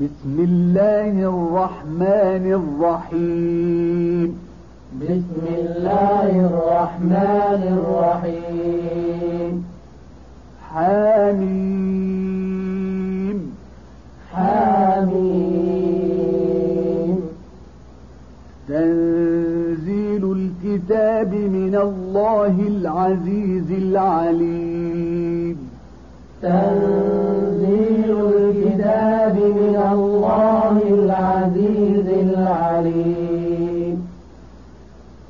بسم الله الرحمن الرحيم. بسم الله الرحمن الرحيم. حميم. حميم. تنزيل الكتاب من الله العزيز العليم. تنزيل من الله العزيز العليم.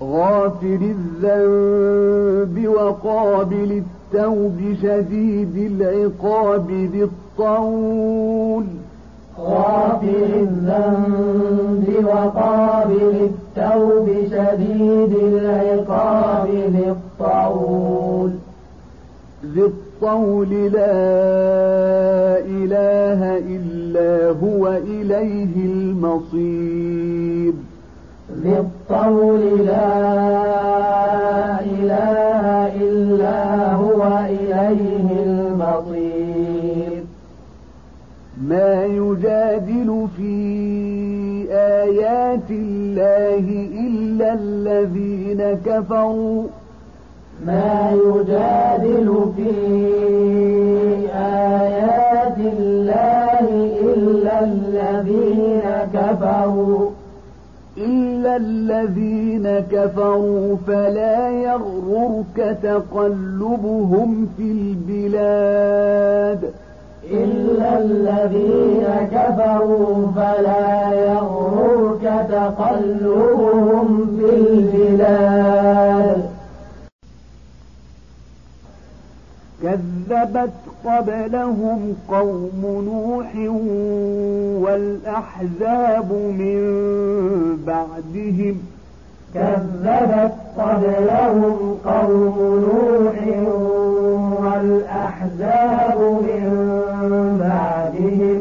غافر الذنب وقابل التوب شديد العقاب ذي الطول. غافر الذنب وقابل التوب شديد العقاب ذي الطول. ذي الطول لا إله إلا هو إليه المصير ذي الطول لا إله إلا هو إليه المصير ما يجادل في آيات الله إلا الذين كفروا ما يجادل في آيات الله إلا الذين كفروا. إلا الذين كفروا فلا يغررك تقلبهم في البلاد. إلا الذين كفروا فلا يغررك تقلبهم في البلاد. كذبت قبلهم قوم نوح والأحزاب من بعدهم. كذبت قبلهم قوم نوح والأحزاب من بعدهم.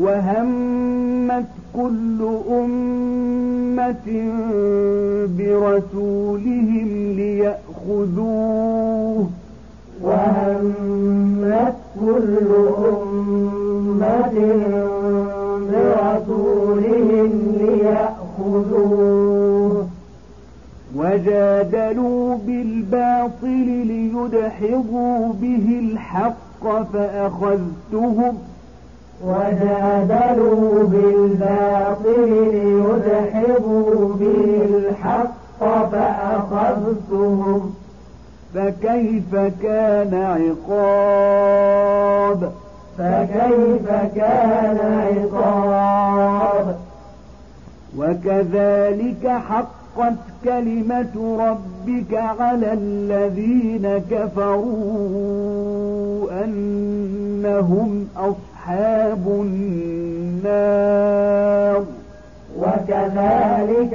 وهمت كل أمة برسولهم ليأخذوه كل أمة برسولهم ليأخذوه. وجادلوا بالباطل ليدحضوا به الحق فأخذتهم. وجادلوا بالباطل ليدحضوا به الحق فأخذتهم. فكيف كان عقاب؟ فكيف كان عقاب؟ وكذلك حقت كلمة ربك على الذين كفروا أنهم أصحاب النار. وكذلك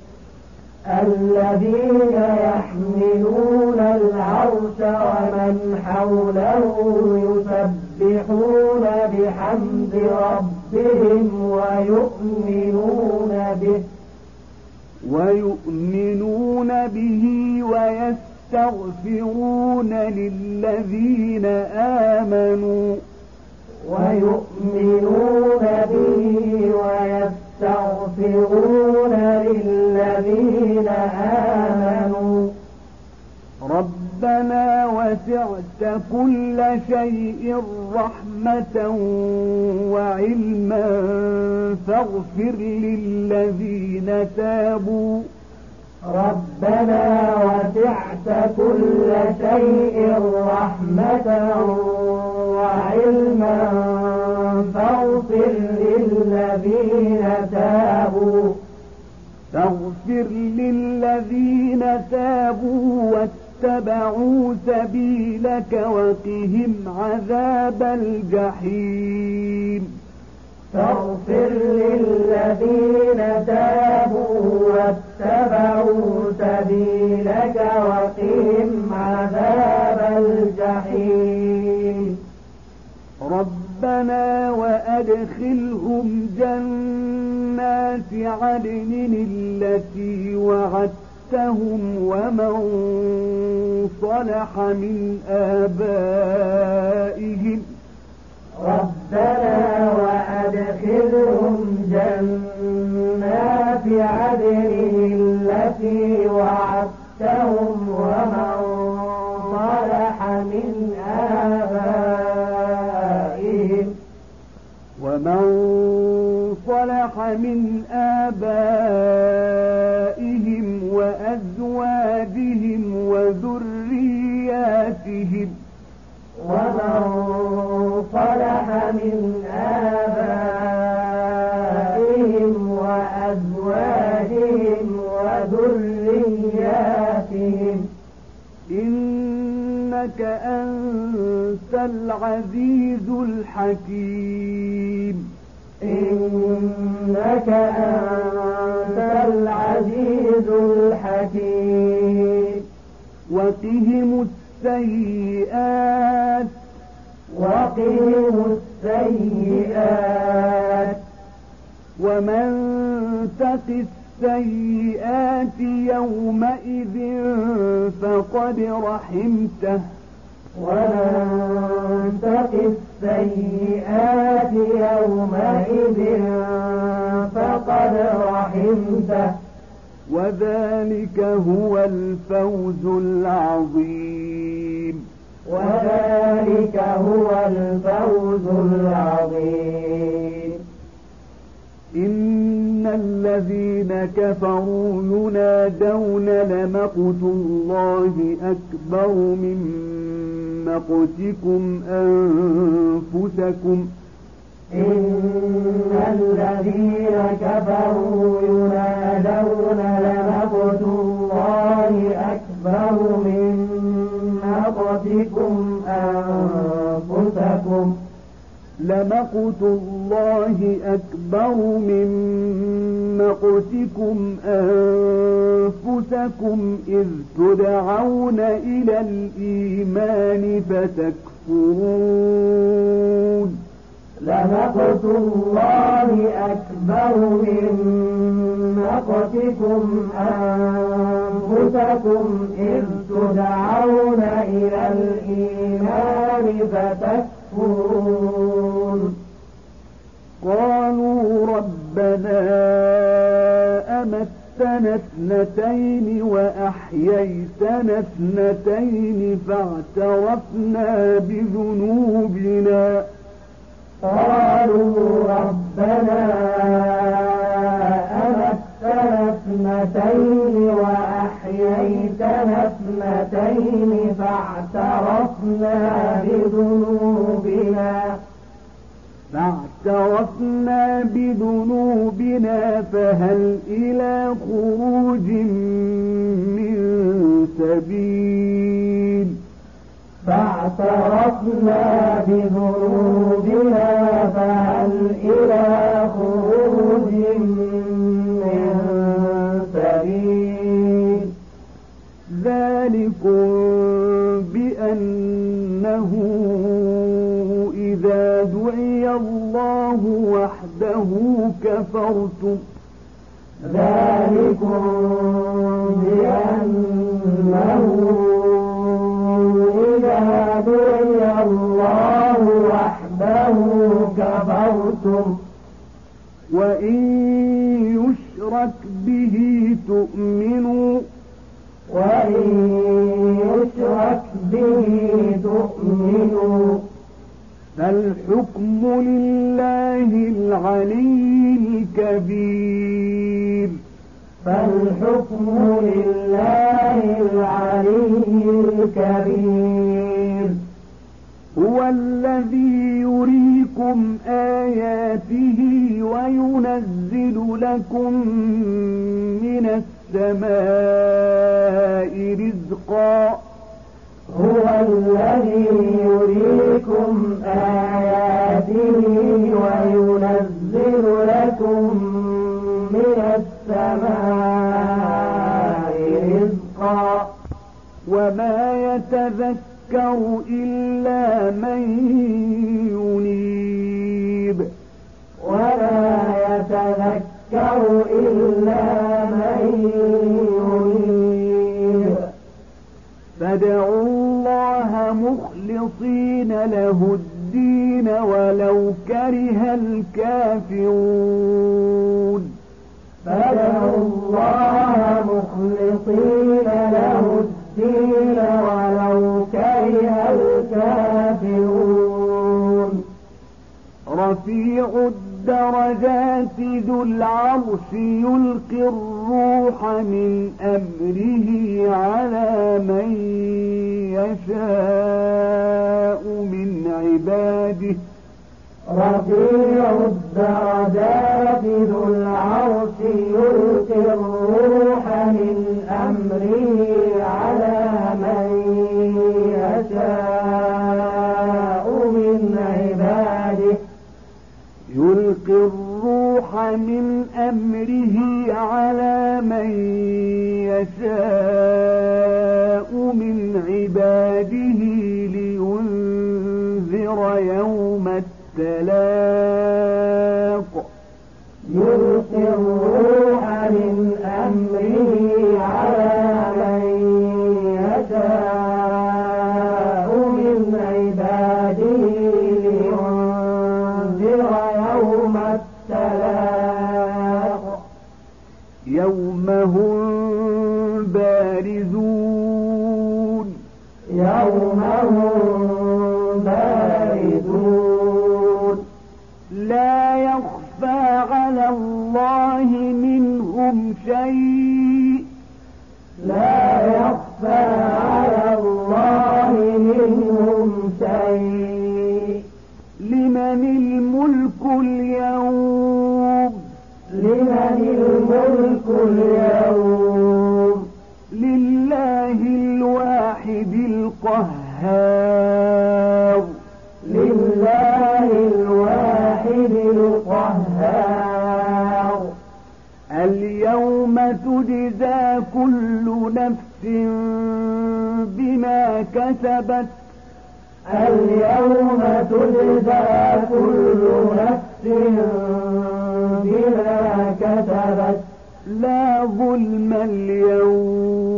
الذين يحملون العرش ومن حوله يسبحون بحمد ربهم ويؤمنون به. ويؤمنون به ويستغفرون للذين آمنوا. ويؤمنون به ويستغفرون للذين آمنوا. ربنا وسعت كل شيء رحمة وعلما فاغفر للذين تابوا. ربنا وسعت كل شيء رحمة وعلما فاغفر للذين تابوا. فاغفر للذين تابوا واتبعوا سبيلك وقهم عذاب الجحيم. فاغفر للذين تابوا واتبعوا سبيلك وقهم عذاب الجحيم. ربنا وأدخلهم جنات عدن التي وعدتهم ومن صلح من آبائهم. ربنا وأدخلهم جنات عدن التي وعدتهم ومن صلح من آبائهم. ومن صلح من آبائهم وأزواجهم وذرياتهم ومن صلح من آبائهم إنك أنت العزيز الحكيم. إنك أنت العزيز الحكيم. وقهم السيئات. وقهم السيئات. ومن تق السيئات يومئذ فقد رحمته. ومن تق السيئات يومئذ فقد رحمته. وذلك هو الفوز العظيم. وذلك هو الفوز العظيم. إن الذين كفروا ينادون لمقت الله أكبر من مقتكم أنفسكم إن الذين كفروا ينادون لمقت الله أكبر من مقتكم أنفسكم لمقت الله أكبر من مقتكم أنفسكم إذ تدعون إلى الإيمان فتكفرون. لمقت الله أكبر من مقتكم أنفسكم إذ تدعون إلى الإيمان فتكفرون. قالوا ربنا أمتنا اثنتين وأحييتنا اثنتين فاعترفنا بذنوبنا. قالوا ربنا أمتنا اثنتين وأحييتنا اثنتين فاعترفنا بذنوبنا. بذنوبنا فهل إلى خروج من سبيل؟ فاعترفنا بذنوبنا فهل إلى خروج من سبيل؟ ذلكم الله وحده كفرتم. ذلكم بأنه إذا دعي الله وحده كفرتم. وإن يشرك به تؤمنوا. وإن يشرك به تؤمنوا. فالحكم لله العلي الكبير. فالحكم لله العلي الكبير. هو الذي يريكم آياته وينزل لكم من السماء رزقا. هو الذي يريكم آياته وينزل لكم من السماء رزقا. وما يتذكر إلا من ينيب. ولا يتذكر إلا من ينيب. فادعوه مخلصين له الدين ولو كره الكافرون. فادعوا الله مخلصين له الدين ولو كره الكافرون. رفيع الدرجات ذو العرش يلقي الروح من أمره على من يشاء من عباده. رفيع الدرجات ذو العرش يلقي الروح من أمره على من يشاء من عباده. يلقي الروح من أمره على من يشاء. من عباده لينذر يوم التلاق الله منهم شيء لا يخفى على الله منهم شيء لمن الملك اليوم لمن الملك اليوم لله الواحد القهار كل نفس بما كسبت اليوم تجزى كل نفس بما كسبت لا ظلم اليوم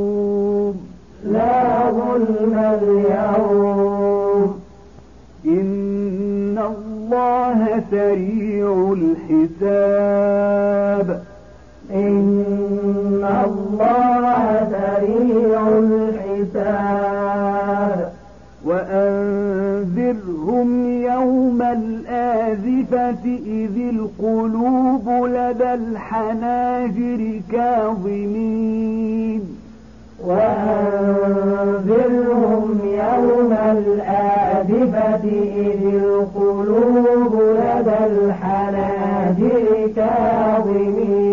لا ظلم اليوم إن الله سريع الحساب إن الله سريع الحساب وأنذرهم يوم الآزفة إذ القلوب لدى الحناجر كاظمين وأنذرهم يوم الآزفة إذ القلوب لدى الحناجر كاظمين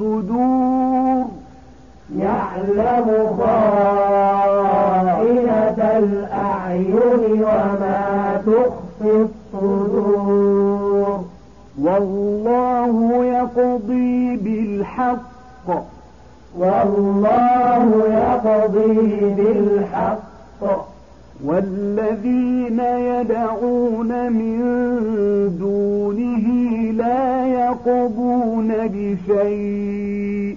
الصدور. يعلم خائنة الأعين وما تخفي الصدور. والله يقضي بالحق. والله يقضي بالحق. والذين يدعون من دونه لا يقضون بشيء.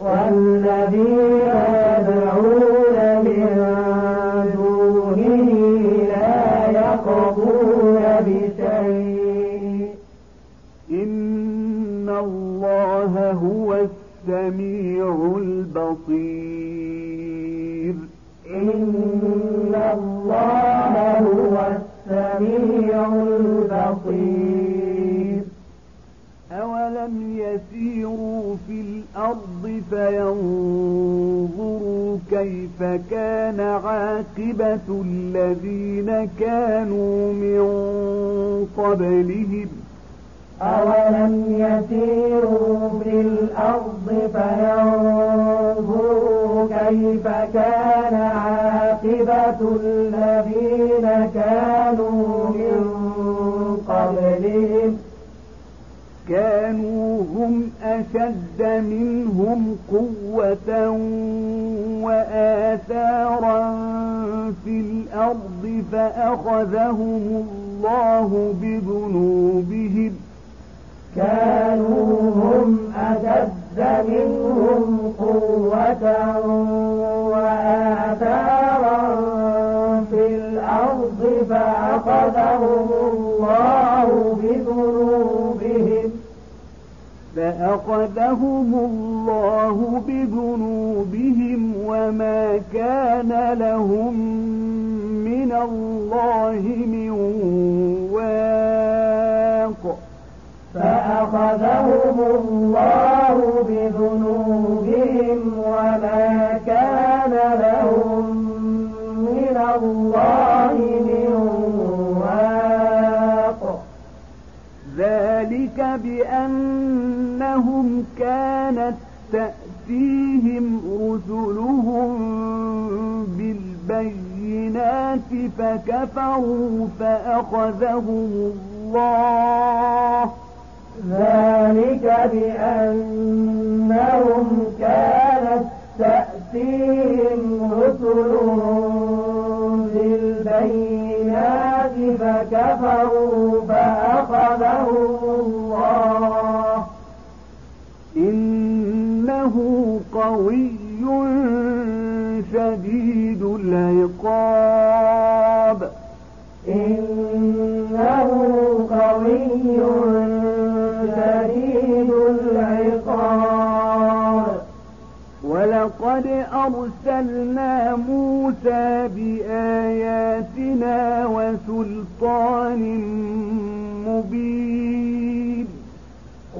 والذين يدعون من دونه لا يقضون بشيء. إن الله هو السميع البصير. إن الله هو السميع البصير. أولم يسيروا في الأرض فينظروا كيف كان عاقبة الذين كانوا من قبلهم أولم يسيروا في الأرض فينظروا كيف كان عاقبة الذين كانوا من قبلهم كانوا هم أشد منهم قوة وآثارا في الأرض فأخذهم الله بذنوبهم. كانوا هم أشد منهم قوة وآثارا في الأرض فأخذهم الله بذنوبهم. فأخذهم الله بذنوبهم وما كان لهم من الله من واق. فأخذهم الله بذنوبهم وما كان لهم من الله من واق. ذلك بأنهم كانت تأتيهم رسلهم بالبينات فكفروا فأخذهم الله. ذلك بأنهم كانت تأتيهم رسلهم بالبينات فكفروا فأخذهم الله. إنه قوي شديد العقاب. إنه قوي شديد العقاب. ولقد أرسلنا موسى بآياتنا وسلطان مبين.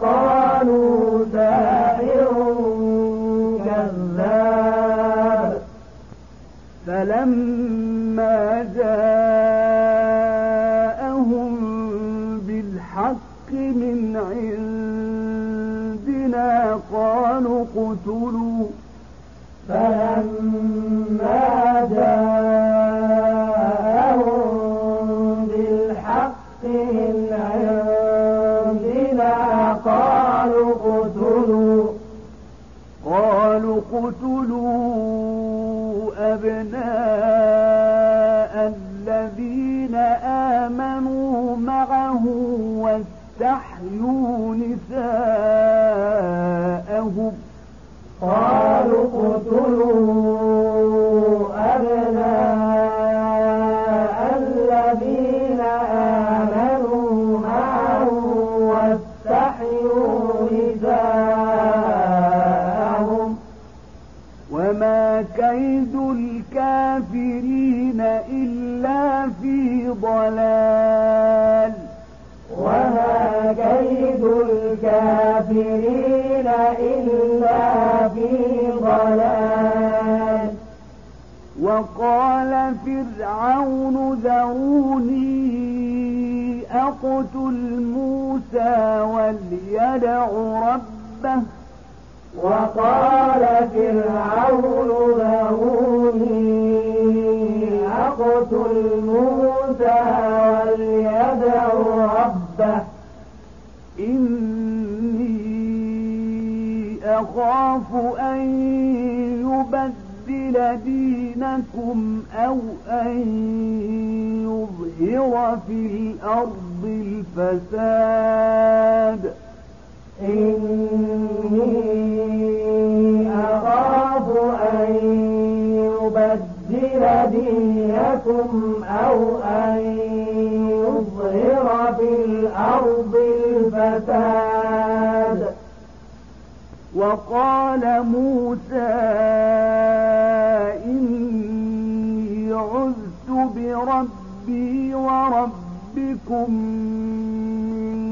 فقالوا ساحر كذاب. فلما جاءهم بالحق من عندنا قالوا اقتلوا. فلما اقتلوا أبناء الذين آمنوا معه واستحيوا نساءهم. قالوا اقتلوا وما كيد الكافرين إلا في ضلال. وما كيد الكافرين إلا في ضلال. وقال فرعون ذروني أقتل موسى وليدع ربه وقال فرعون ذروني أقتل موسى وليدع ربه. إني أخاف أن يبدل دينكم أو أن يظهر في الأرض الفساد. إني أن يبدل دينكم أو أن يظهر في الأرض الفساد. وقال موسى إني عذت بربي وربكم من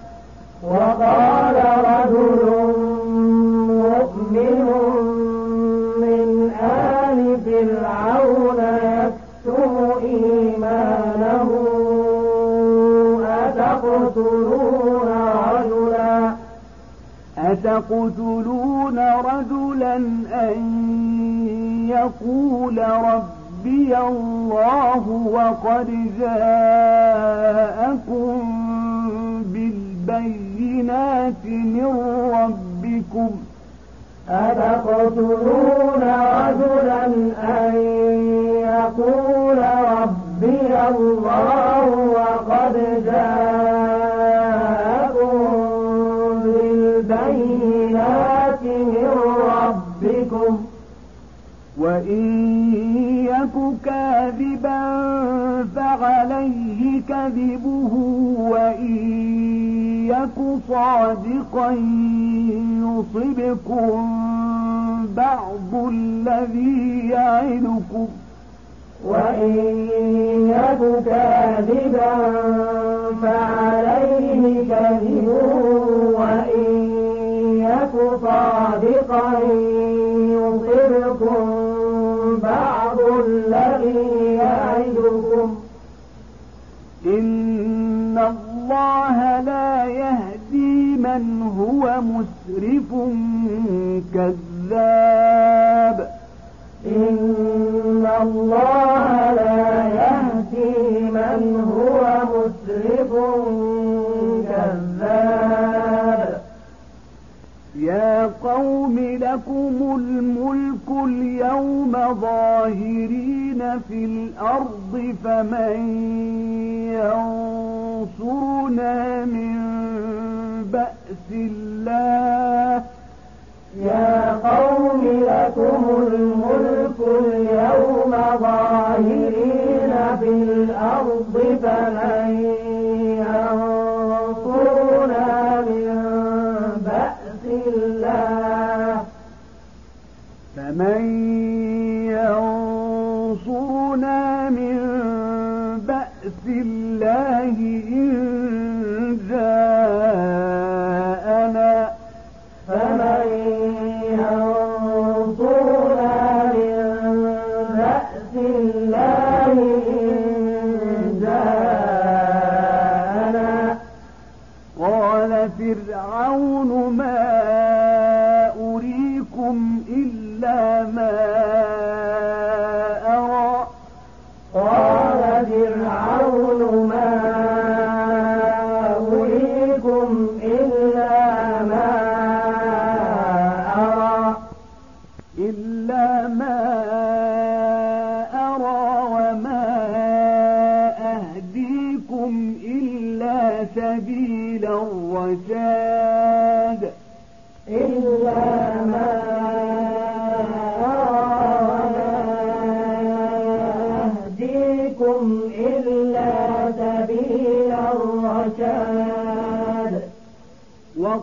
وقال رجل مؤمن من آل فرعون يكتم إيمانه أتقتلون رجلا؟ أتقتلون رجلا أن يقول ربي الله وقد جاءكم بالبينات من ربكم أتقتلون رجلا أن يقول ربي الله وقد جاءكم بالبينات من ربكم وإن كاذبا فعليه كذبه وإن يك صادقا يصبكم بعض الذي يعدكم وإن يك كاذبا فعليه كذبه وإن يك صادقا يصبكم الذي يعدكم. إن الله لا يهدي من هو مسرف كذاب. إن الله لا يهدي من هو مسرف كذاب يا قوم لكم الملك اليوم ظاهرين في الأرض فمن ينصرنا من بأس الله؟ يا قوم لكم الملك اليوم ظاهرين في الأرض فمن فمن ينصرنا من بأس الله إن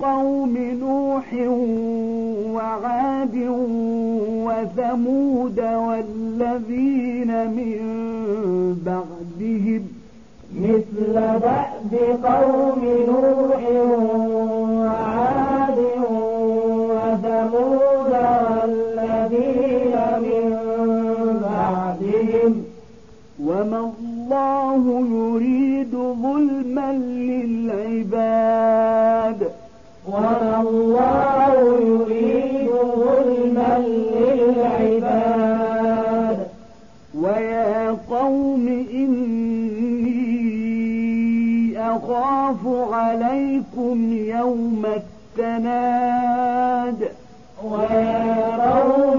قوم نوح وعاد وثمود والذين من بعدهم مثل دأب قوم نوح وعاد وثمود والذين من بعدهم. وما الله يريد ظلما للعباد. يريد ظلما للعباد ويا قوم إني أخاف عليكم يوم التناد ويا قوم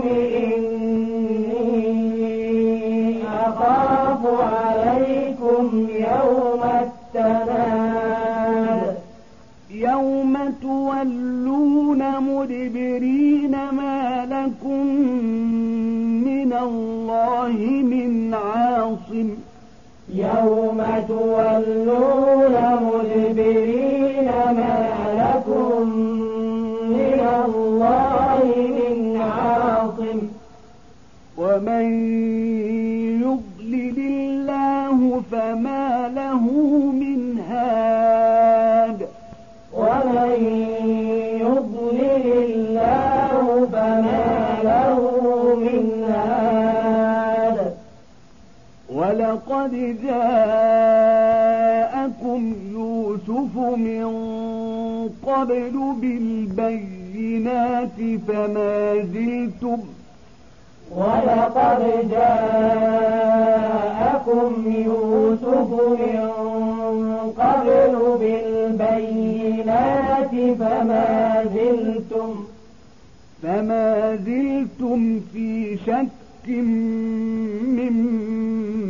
تولون مدبرين ما لكم من الله من عاصم. يوم تولون مدبرين ما لكم من الله من عاصم. ومن يضلل الله فما ولقد جاءكم يوسف من قبل بالبينات فما زلتم ولقد جاءكم يوسف من قبل بالبينات فما زلتم فما زلتم في شك مما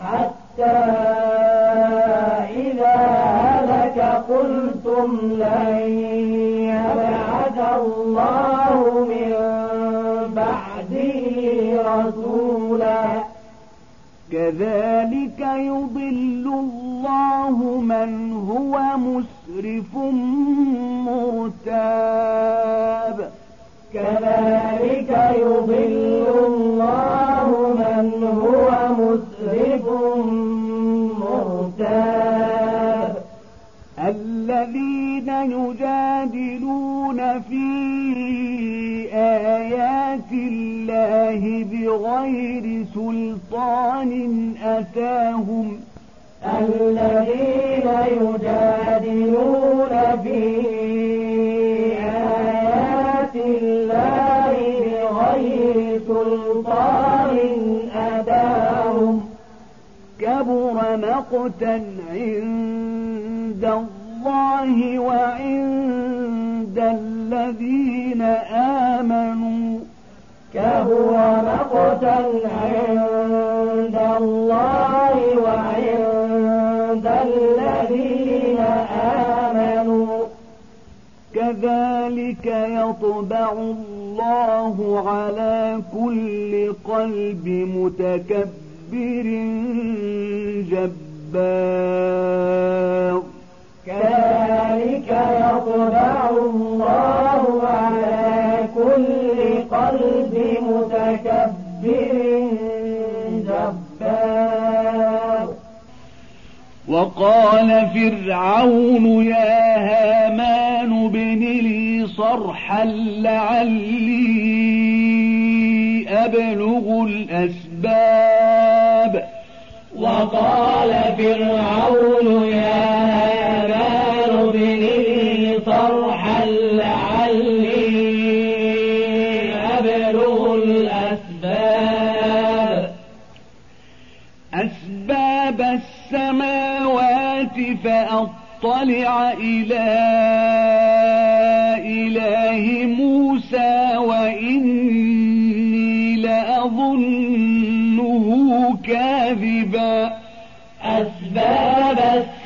حتى إذا هلك قلتم لن يبعث الله من بعده رسولا. كذلك يضل الله من هو مسرف مرتاب. كذلك يضل الله الذين يجادلون في آيات الله بغير سلطان أتاهم الذين يجادلون في آيات الله بغير سلطان أتاهم كبر مقتا عند الله وعند الذين آمنوا كبر مقتا عند الله وعند الذين آمنوا. كذلك يطبع الله على كل قلب متكبر جبار. كذلك يطبع الله على كل قلب متكبر وقال فرعون يا هامان ابن لي صرحا لعلي أبلغ الأسباب. وقال فرعون يا هامان ابن لي صرحا لعلي أبلغ الأسباب. أسباب السماوات فأطلع إلى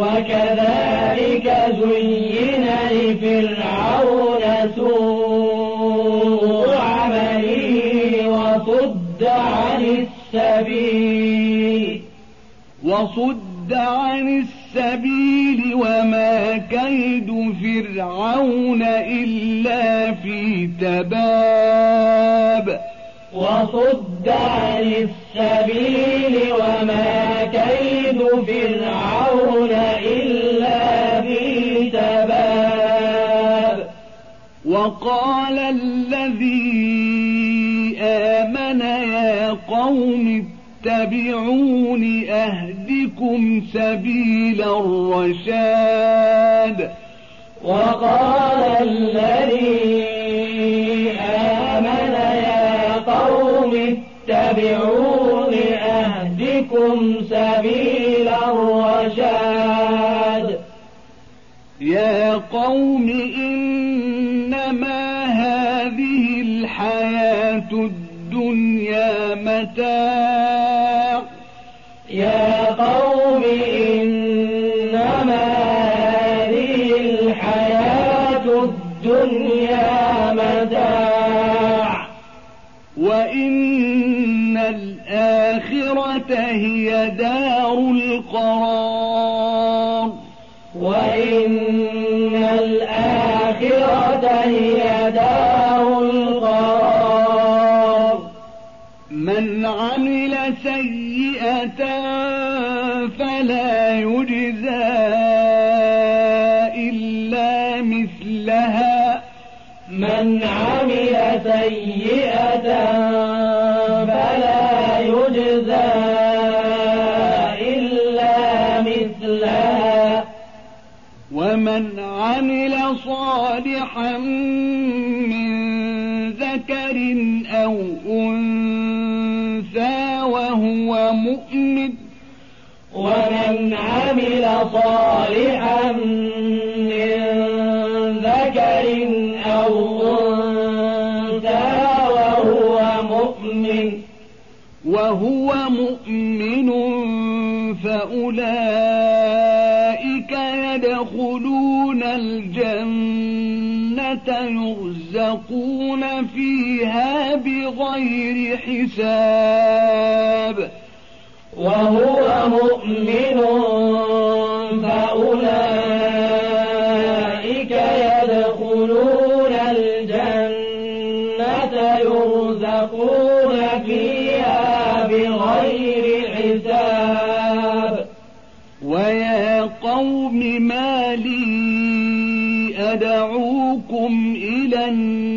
وكذلك زين لفرعون سوء عمله وصد عن السبيل وصد عن السبيل وما كيد فرعون إلا في تباب وصد عن السبيل وما كيد فرعون إلا في تباب وقال الذي آمن يا قوم اتبعون أهدكم سبيل الرشاد. وقال الذي آمن يا قوم اتبعون أهدكم سبيل الرشاد. يا قوم إنما هذه الحياة الدنيا متاع. يا قوم إنما هذه الحياة الدنيا صالحا من ذكر أو أنثى وهو مؤمن. ومن عمل صالحا يرزقون فيها بغير حساب. وهو مؤمن فأولئك يدخلون الجنة يرزقون فيها بغير حساب. ويا قوم ما لي أدعوكم إلى النجاة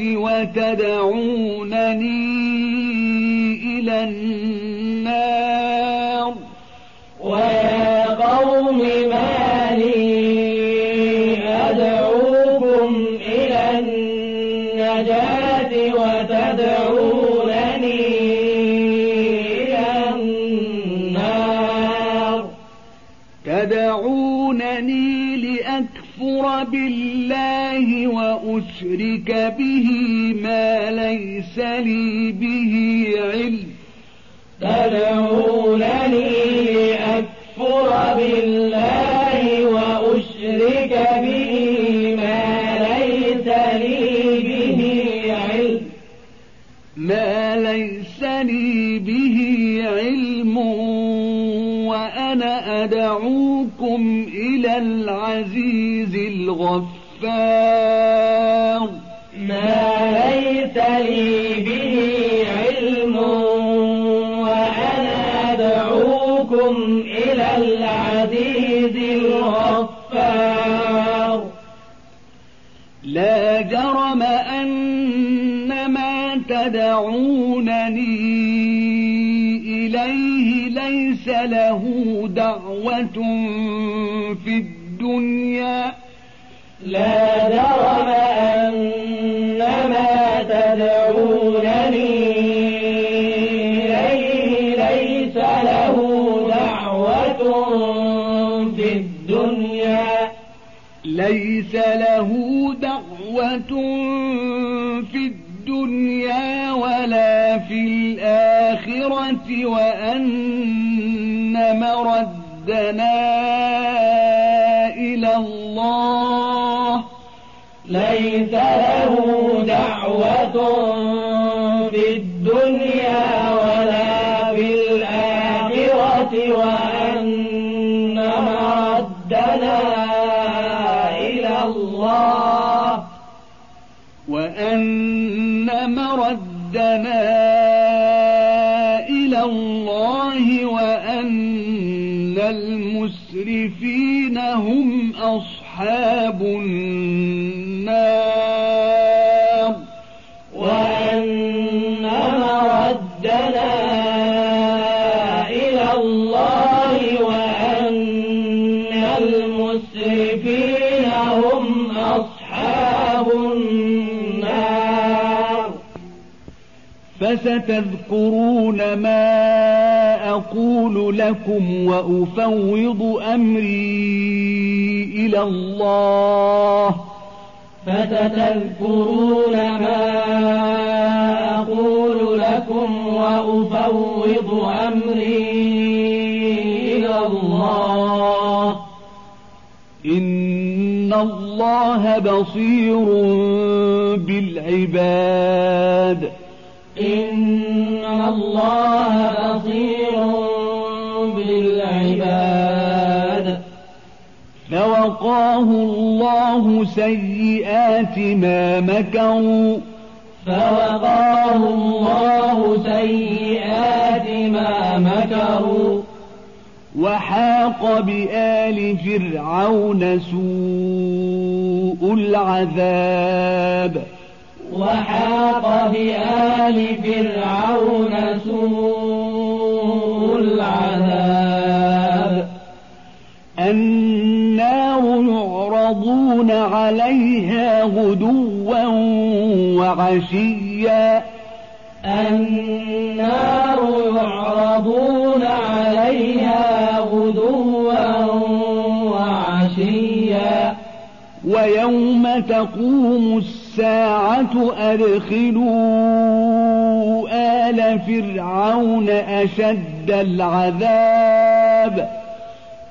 وتدعونني إلى النار. ويا قوم ما لي أدعوكم إلى النجاة وتدعونني إلى النار. تدعونني لأكفر بالله وأشرك به ما ليس لي به علم. تدعونني لأكفر بالله وأشرك به ما ليس لي به علم. ما ليس لي به علم وأنا أدعوكم إلى العزيز الغفار. ما تدعونني إليه ليس له دعوة في الدنيا. لا جرم أن ما تدعونني إليه ليس له دعوة في الدنيا. ليس له دعوة الآخرة وأن مردنا إلى الله. ليس له دعوة في الدنيا أصحاب النار. وأن مردنا إلى الله وأن المسرفين هم أصحاب النار. فستذكرون ما أقول لكم وأفوض أمري إلى الله فستذكرون ما أقول لكم وأفوض أمري إلى الله إن الله بصير بالعباد إن الله بصير فوقاه الله سيئات ما مكروا فوقاه الله سيئات ما مكروا وحاق بآل فرعون سوء العذاب وحاق بآل فرعون سوء العذاب النار يعرضون عليها غدوا وعشيا. النار يعرضون عليها غدوا وعشيا. ويوم تقوم الساعة أدخلوا آل فرعون أشد العذاب.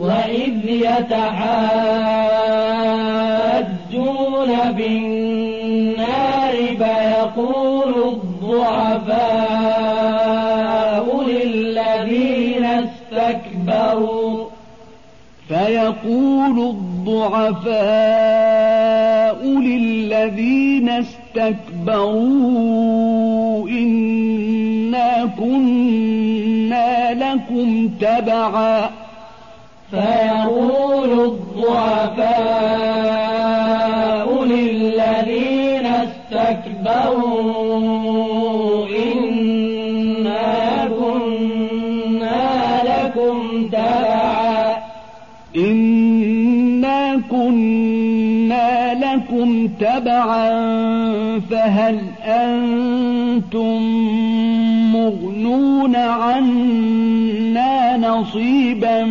وإذ يتحاجون بالنار فيقول الضعفاء للذين استكبروا فيقول الضعفاء للذين استكبروا إنا كنا لكم تبعا. فيقول الضعفاء للذين استكبروا إنا كنا لكم تبعا. إنا كنا لكم تبعا فهل أنتم مغنون عنا نصيبا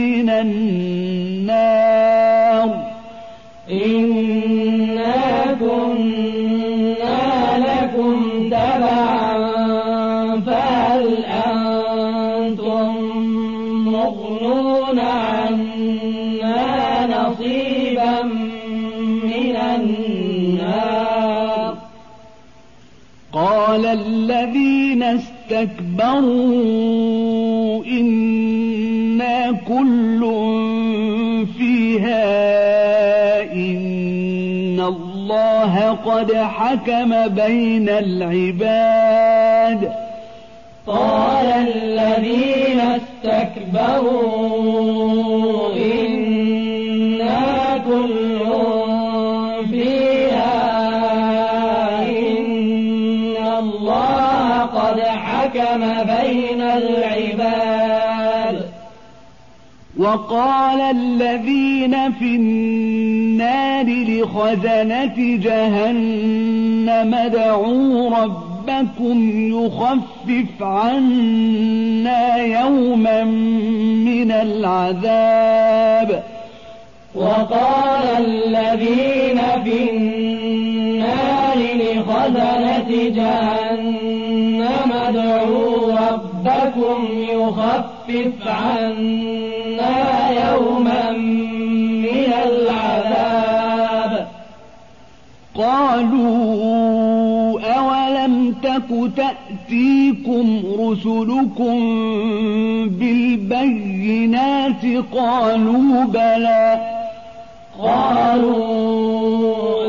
من النار. إنا كنا لكم تبعا فهل أنتم مغنون عنا نصيبا من النار؟ قال الذين استكبروا إنا كل فيها إن الله قد حكم بين العباد. قال الذين استكبروا إنا كل حكم بين العباد. وقال الذين في النار لخزنة جهنم ادعوا ربكم يخفف عنا يوما من العذاب. وقال الذين في النار لخزنة جهنم ادعوا ربكم يخفف عنا يوما من العذاب. قالوا أولم تك تأتيكم رسلكم بالبينات قالوا بلى. قالوا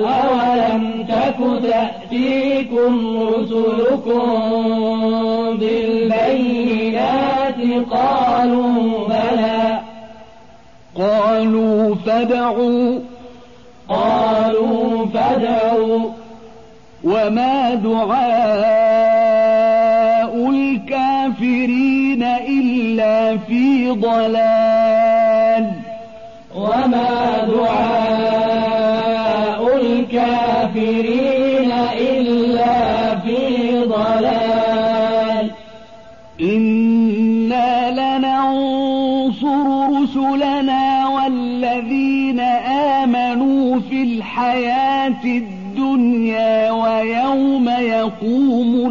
أولم تك تأتيكم رسلكم بالبينات قالوا بلى. قالوا فدعوا قالوا فادعوا. وما دعاء الكافرين إلا في ضلال. وما دعاء الحياة الدنيا ويوم يقوم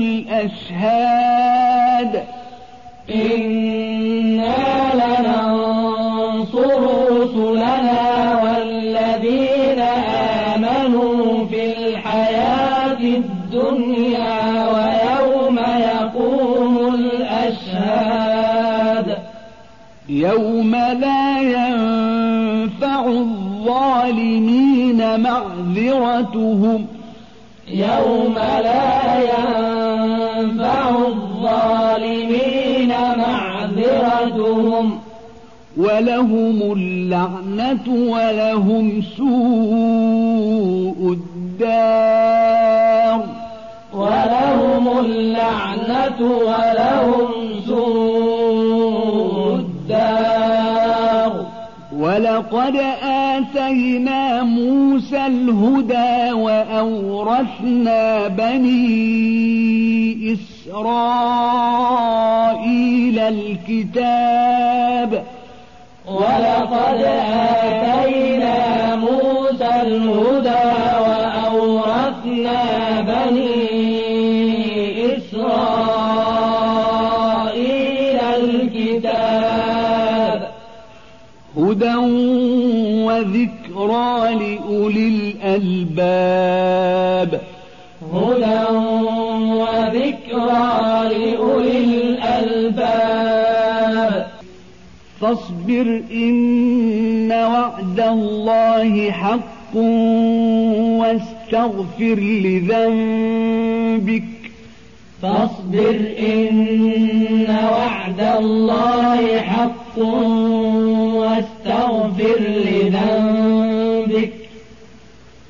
الأشهاد. إنا لننصر معذرتهم يوم لا ينفع الظالمين معذرتهم ولهم اللعنة ولهم سوء الدار ولهم اللعنة ولهم سوء الدار ولقد آتينا موسى الهدى وأورثنا بني إسرائيل الكتاب. ولقد آتينا موسى الهدى وأورثنا بني هدى وذكرى لأولي الألباب هدى وذكرى لأولي الألباب فاصبر إن وعد الله حق واستغفر لذنبك فاصبر إن وعد الله حق واستغفر لذنبك.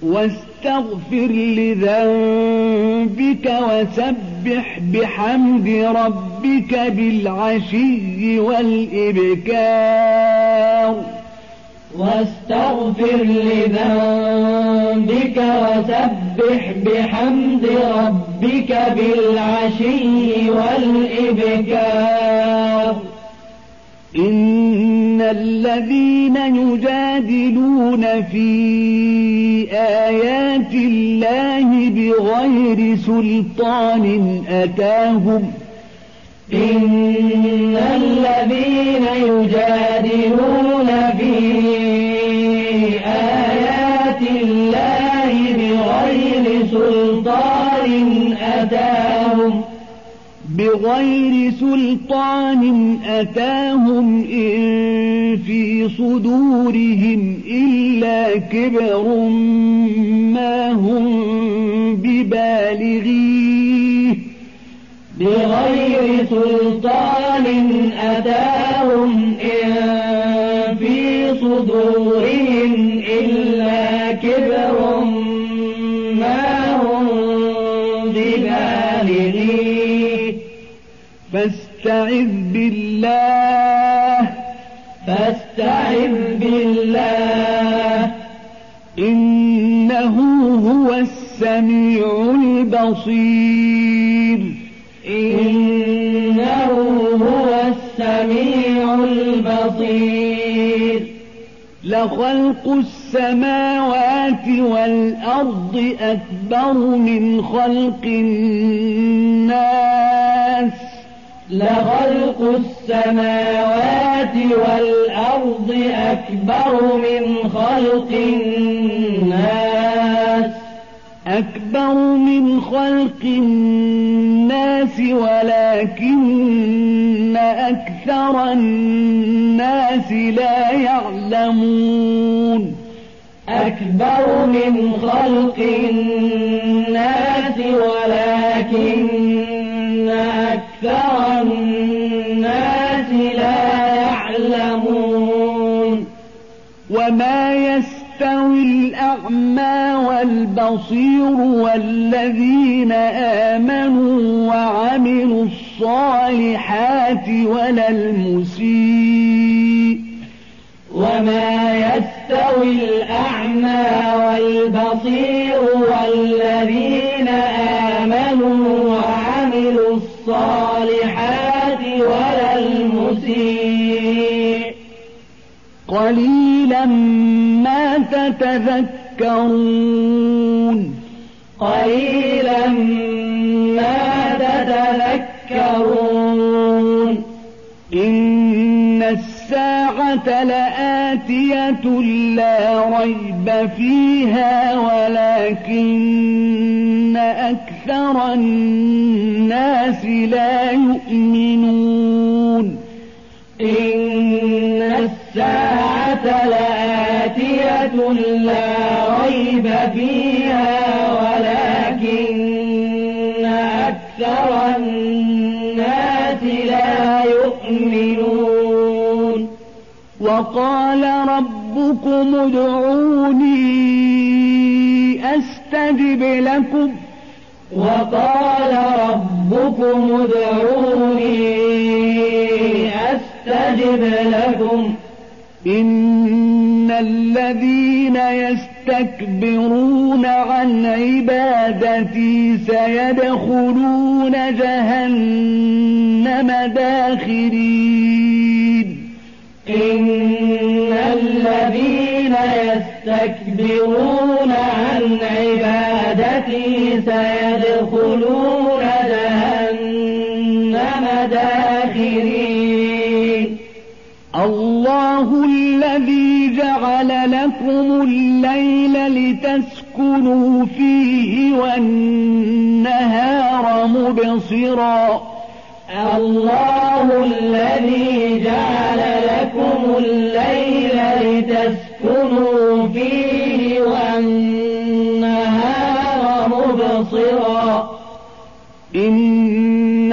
واستغفر لذنبك وسبح بحمد ربك بالعشي والإبكار. واستغفر لذنبك وسبح بحمد ربك بالعشي والإبكار. الذين يجادلون في آيات الله بغير سلطان أتاهم. إن الذين يجادلون بغير سلطان أتاهم إن في صدورهم إلا كبر ما هم ببالغيه. بغير سلطان أتاهم إن في صدورهم إلا فاستعذ بالله. فاستعذ بالله. إنه هو السميع البصير. إنه هو السميع البصير. لخلق السماوات والأرض أكبر من خلق الناس. لخلق السماوات والأرض أكبر من خلق الناس. أكبر من خلق الناس ولكن أكثر الناس لا يعلمون. أكبر من خلق الناس ولكن أكثر الناس لا يعلمون. وما يستوي الأعمى والبصير والذين آمنوا وعملوا الصالحات ولا المسيء. وما يستوي الأعمى والبصير والذين آمنوا وعملوا قليلا ما تتذكرون. قليلا ما تتذكرون. إن الساعة لآتية لا ريب فيها ولكن أكثر الناس لا يؤمنون. لا ريب فيها ولكن أكثر الناس لا يؤمنون. وقال ربكم ادعوني أستجب لكم. وقال ربكم ادعوني أستجب لكم. إن الذين يستكبرون عن عبادتي سيدخلون جهنم داخرين إن الذين يستكبرون عن عبادتي سيدخلون لكم الليل لتسكنوا فيه والنهار مبصرا. الله الذي جعل لكم الليل لتسكنوا فيه والنهار مبصرا. إن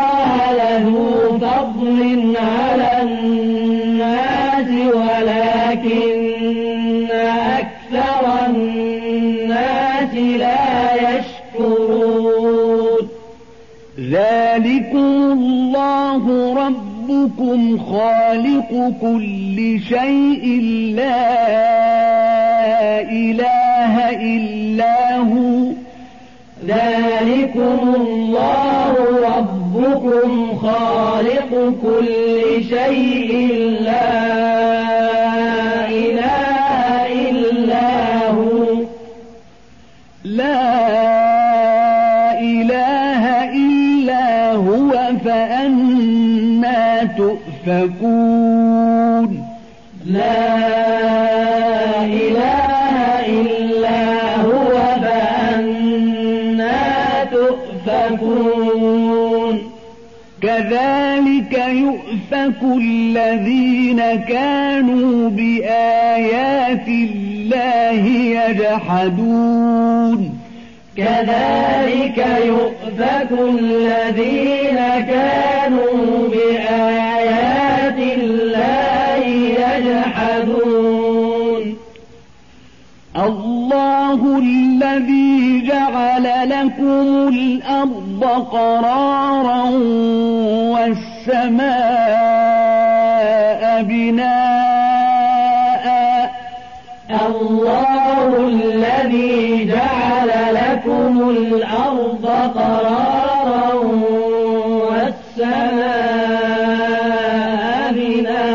ربكم خالق كل شيء لا إله إلا هو ذلكم الله ربكم خالق كل شيء لا إله فأنا تؤفكون. لا يؤفكون كذلك يؤفك الذين كانوا بآيات الله يجحدون. كذلك يؤفك الذين كانوا جعل لكم الأرض قرارا والسماء بناء. الله الذي جعل لكم الأرض قرارا والسماء بناء.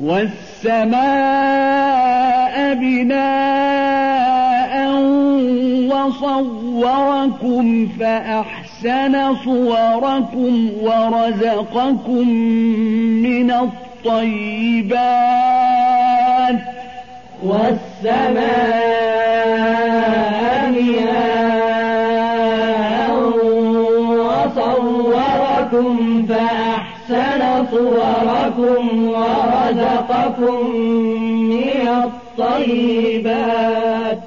والسماء وصوركم فأحسن صوركم ورزقكم من الطيبات والسماء وصوركم فأحسن صوركم ورزقكم من الطيبات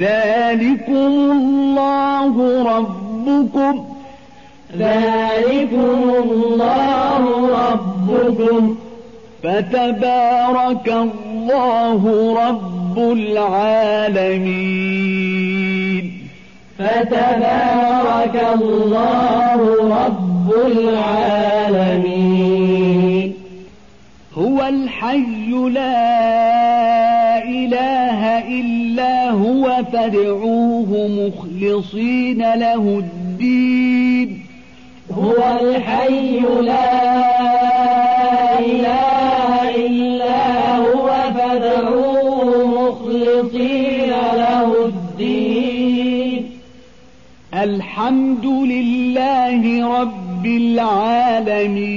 ذلكم الله ربكم. ذلكم الله ربكم. فتبارك الله رب العالمين. فتبارك الله رب العالمين. هو الحي لا هو فادعوه مخلصين له الدين. هو الحي لا إله إلا هو فادعوه مخلصين له الدين. الحمد لله رب العالمين.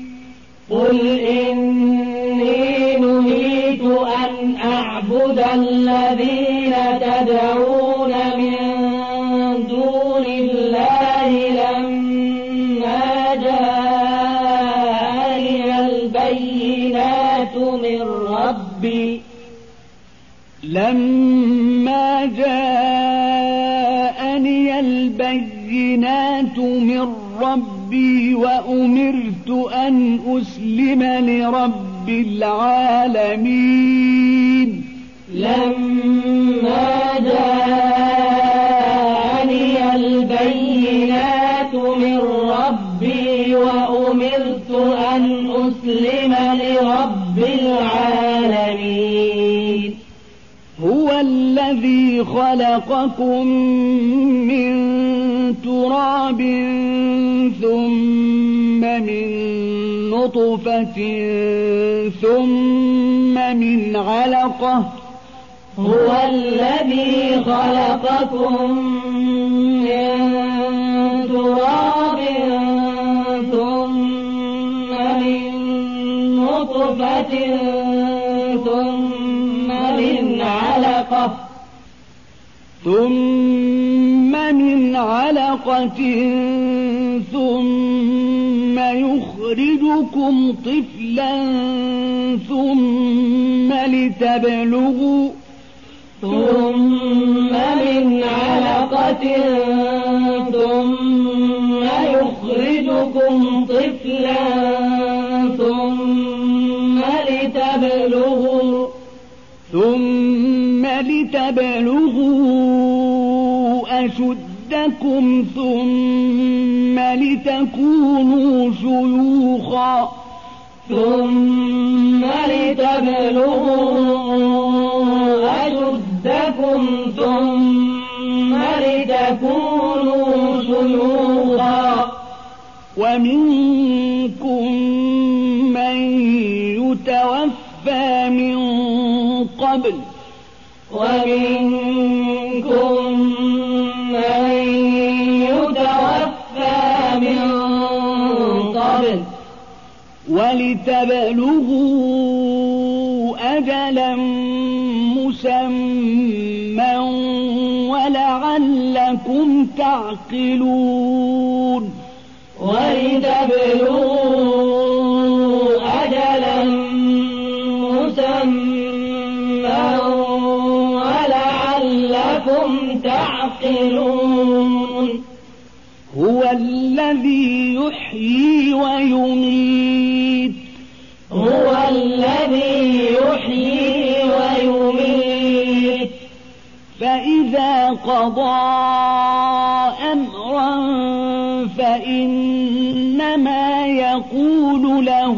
قل إني نهيت أن أعبد الذين تدعون من دون الله لما جاءني البينات من ربي لما جاءني البينات من ربي وأمرت أن أسلم لرب العالمين لما جاءني البينات من ربي وأمرت أن أسلم لرب العالمين هو الذي خلقكم من تراب ثم من نطفة ثم من علقة هو الذي خلقكم من تراب ثم من نطفة ثم من علقة ثم علقة ثم يخرج يخرجكم طفلا ثم لتبلغوا ثم من علقة ثم يخرجكم طفلا ثم لتبلغوا ثم لتبلغوا أشدكم ثم لتكونوا شيوخا. ثم لتبلغوا أشدكم. ثم لتكونوا شيوخا. ومنكم من يتوفى من قبل. ومنكم ولتبلغوا أجلا مسمى ولعلكم تعقلون ولتبلغوا أجلا مسمى ولعلكم تعقلون هو الذي يحيي ويميت قضى أمرا فإنما يقول له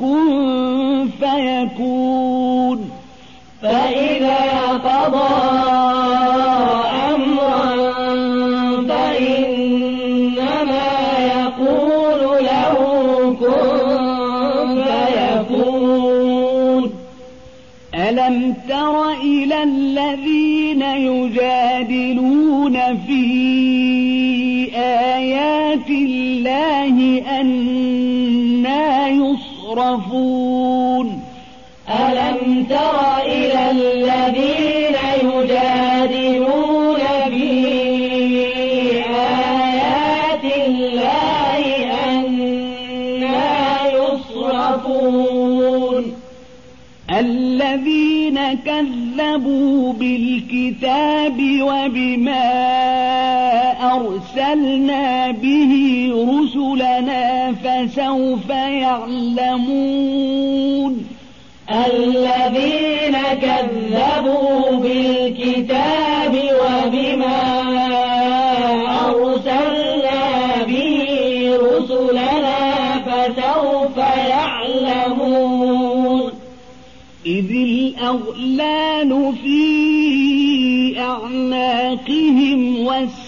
كن فيكون. فإذا قضى أمرا فإنما يقول له كن فيكون. ألم تر إلى الذين يجادلون الله أنا يصرفون. ألم تر إلى الذين يجادلون في آيات الله أنا يصرفون. الذين كذبوا بالكتاب وبما أرسلنا به رسلنا فسوف يعلمون. الذين كذبوا بالكتاب وبما أرسلنا به رسلنا فسوف يعلمون. إذ الأغلال في أعناقهم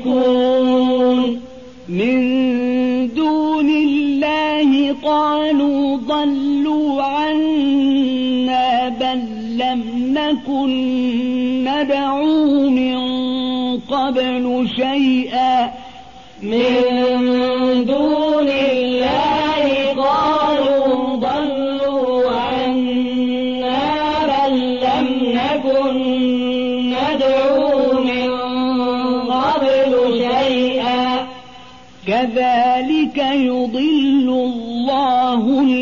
تشركون من دون الله قالوا ضلوا عنا بل لم نكن ندعو من قبل شيئا. من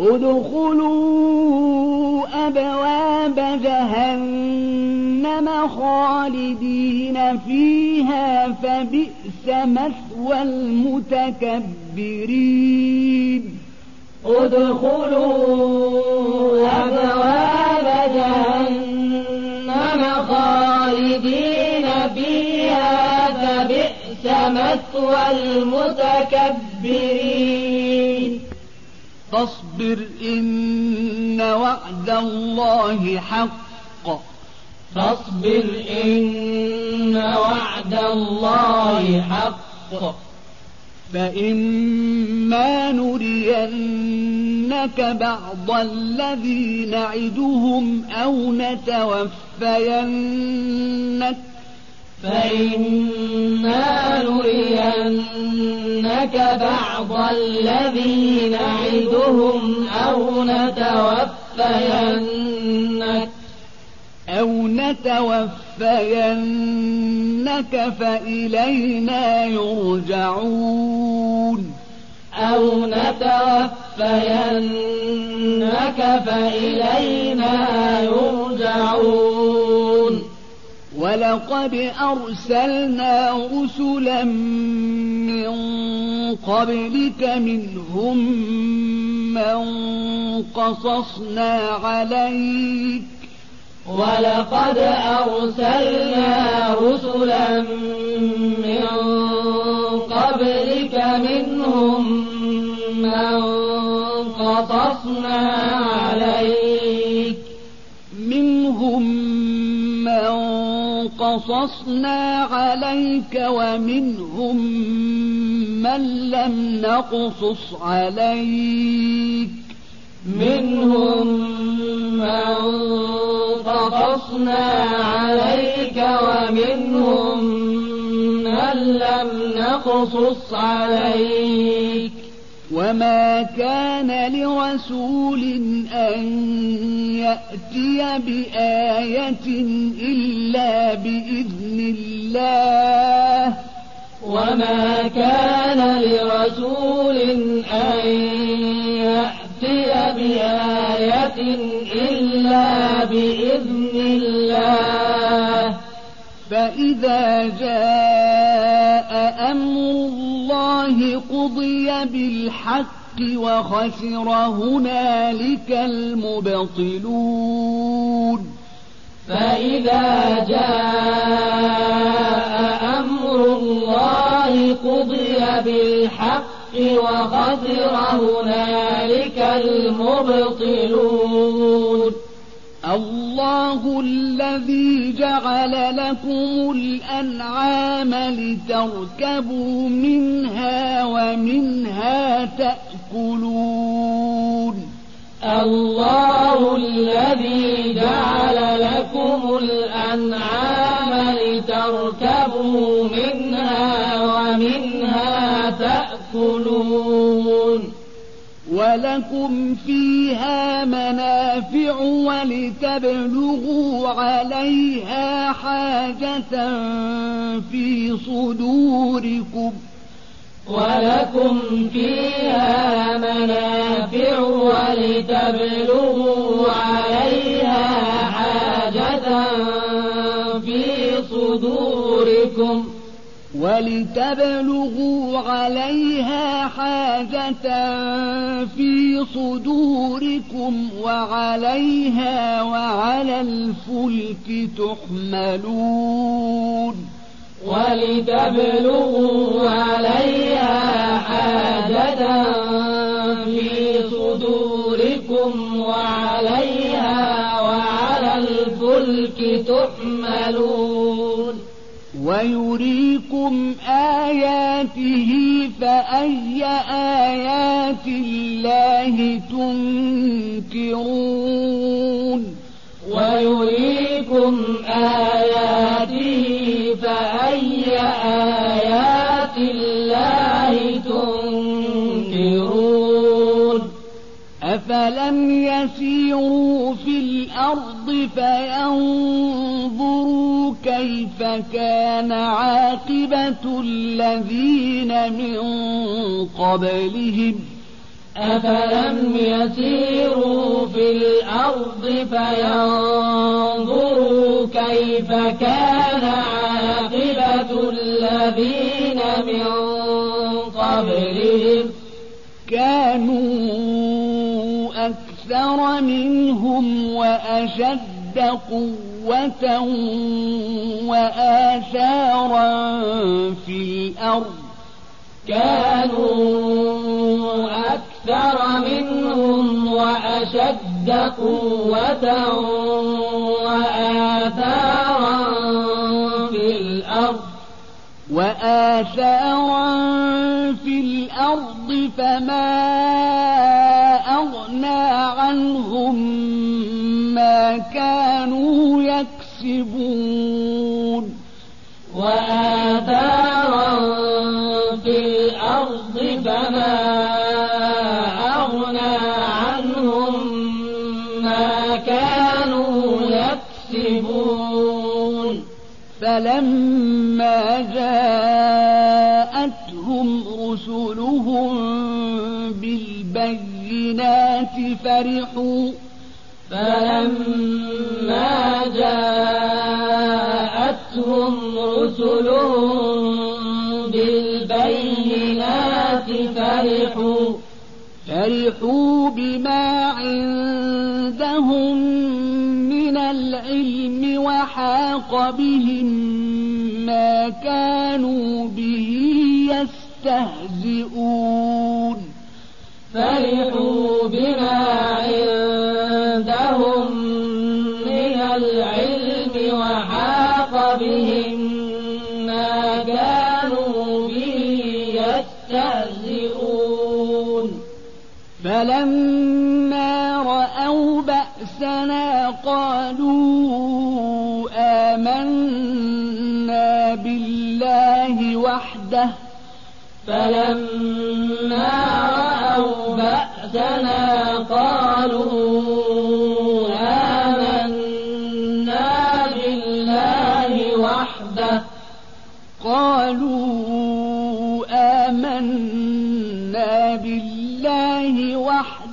ادخلوا أبواب جهنم خالدين فيها فبئس مثوى المتكبرين. ادخلوا أبواب جهنم خالدين فيها فبئس مثوى المتكبرين. فاصبر إن وعد الله حق. فاصبر إن وعد الله حق. فإما نرينك بعض الذي نعدهم أو نتوفينك. فإنا نرينك بعض الذي نعدهم أو نتوفينك أو نتوفينك فإلينا يرجعون أو نتوفينك فإلينا يرجعون ولقد أرسلنا رسلا من قبلك منهم من قصصنا عليك. ولقد أرسلنا رسلا من قبلك منهم من قصصنا عليك. منهم من قصصنا عليك ومنهم من لم نقصص عليك. منهم من قصصنا عليك ومنهم من لم نقصص عليك. وما كان لرسول أن يأتي بآية إلا بإذن الله وما كان لرسول أن يأتي بآية إلا بإذن الله فإذا جاء أمر قضي بالحق وخسر هنالك المبطلون. فإذا جاء أمر الله قضي بالحق وخسر هنالك المبطلون. الله الذي جعل لكم الأنعام لتركبوا منها ومنها تأكلون. الله الذي جعل لكم الأنعام لتركبوا ولكم فيها منافع ولتبلغوا عليها حاجة في صدوركم. ولكم فيها منافع ولتبلغوا عليها حاجة في صدوركم. ولتبلغوا عليها حاجة في صدوركم وعليها وعلى الفلك تحملون. ولتبلغوا عليها حاجة في صدوركم وعليها وعلى الفلك تحملون. ويريكم آياته فأي آيات الله تنكرون؟ ويريكم آياته فأي آيات الله تنكرون؟ أفلم يسيروا في الأرض فينظروا كيف كان عاقبة الذين من قبلهم؟ أفلم يسيروا في الأرض فينظروا كيف كان عاقبة الذين من قبلهم؟ كانوا أكثر منهم وأشد قوة وآثارا في الأرض. كانوا أكثر منهم وأشد قوة وآثارا في الأرض. وآثارا في الأرض فما أغنى عنهم ما كانوا يكسبون وآثارا في الأرض فما أغنى عنهم ما كانوا يكسبون فلما جاءتهم رسلهم بالبينات فرحوا فلما جاءتهم رسلهم بالبينات فرحوا فرحوا بما عندهم من العلم وحاق بهم ما كانوا به يستهزئون. فرحوا بما عندهم من العلم وحاق بهم ما كانوا به يستهزئون. فلما رأوا بأسنا قالوا آمنا بالله وحده. فلما رأوا بأسنا قالوا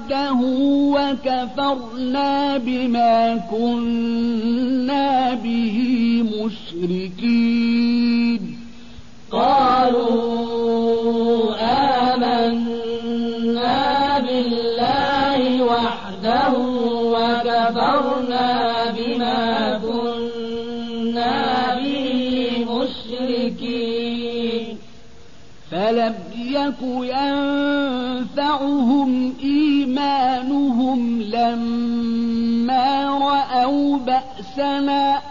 وحده وكفرنا بما كنا به مشركين. قالوا آمنا بالله وحده وكفرنا بما كنا به مشركين. فلم يك ينفعهم إيمانهم لما رأوا بأسنا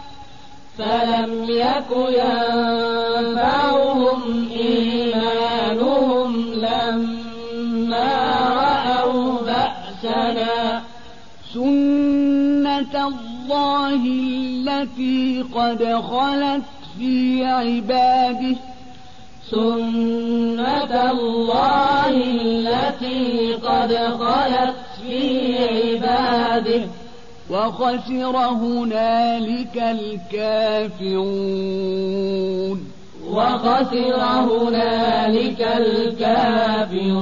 فلم يك ينفعهم إيمانهم لما رأوا بأسنا. سنة الله التي قد خلت في عباده. سنة الله التي قد خلت في عباده وخسر هنالك الكافرون. وخسر هنالك الكافرون.